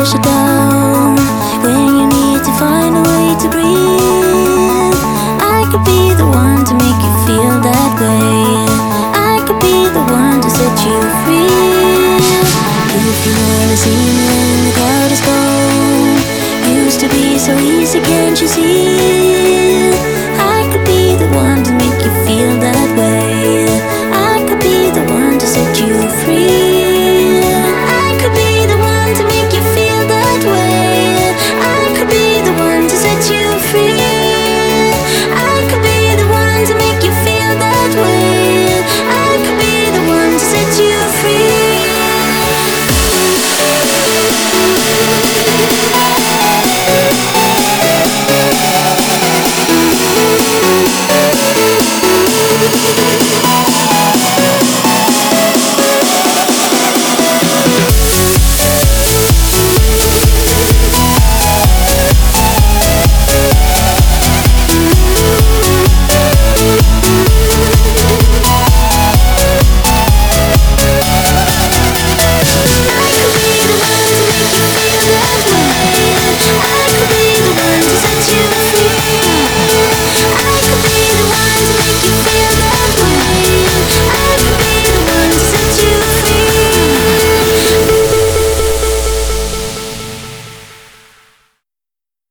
The pressure down. When you need to find a way to breathe. I could be the one to make you feel that way. I could be the one to set you free. If you wanna see me when the crowd is gone. Used to be so easy, can't you see?